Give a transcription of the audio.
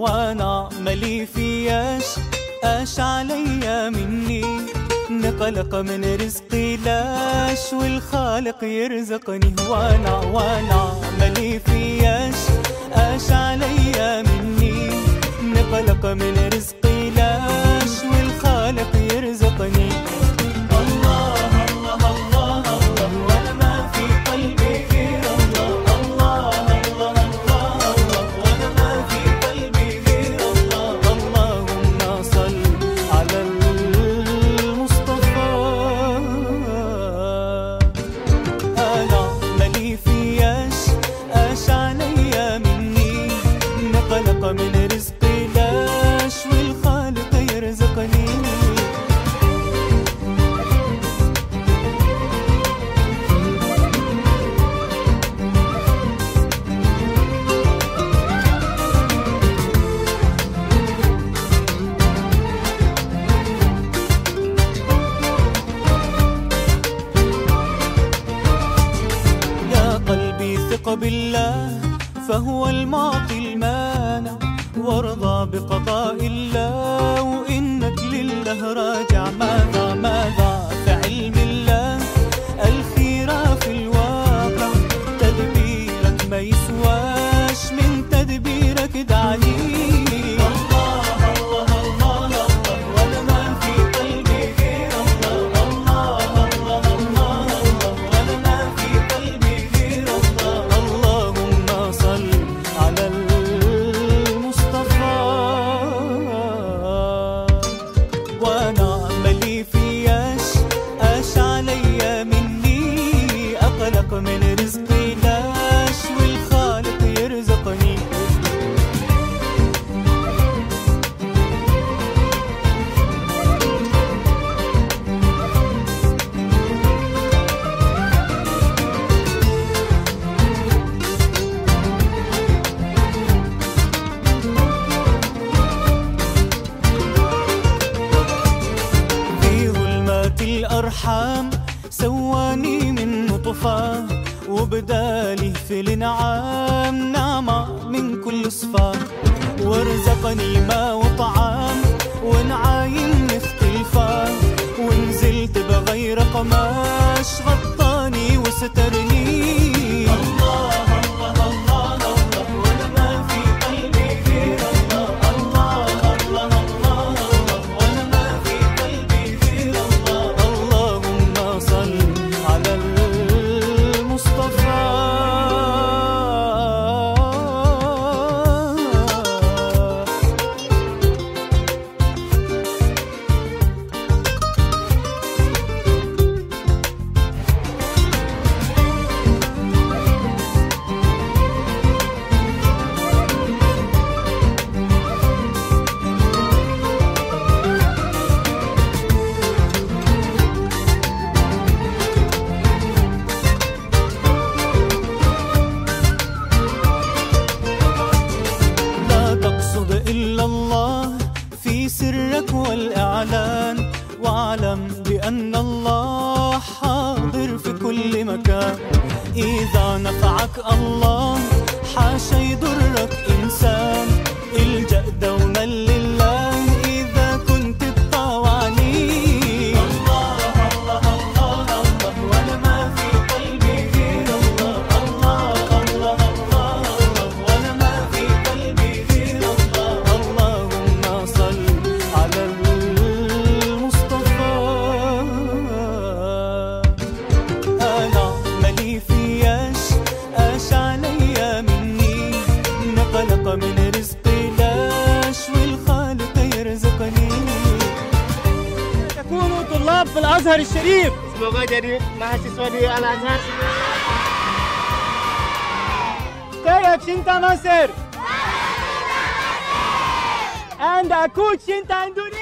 وأنا ملي فياش اش عليا مني؟ نقلق من رزقي لاش والخالق يرزقني. وأنا وأنا ملي فياش اش عليا مني؟ نقلق من رزقي لاش والخالق يرزقني. بالله فهو المعطي المانع وارضى بقضاء الله وإنك لله راجع. ماذا ماذا؟ في علم الله. الخيرة في الواقع تدبيرك ما يسواش. من تدبيرك الأرحام سواني من نطفة وبدالي في الانعام نعمة من كل صفة وارزقني ماء وطعام. ونعايم مختلفة ونزلت بغير قماش. غطاني وسترني سرك والإعلان واعلم بأن الله حاضر في كل مكان. إذا نفعك الله حاشا يضرك Al Azhar Syarif. Semoga jadi mahasiswa di Al Azhar. Saya cinta Mesir. And aku cinta Indonesia.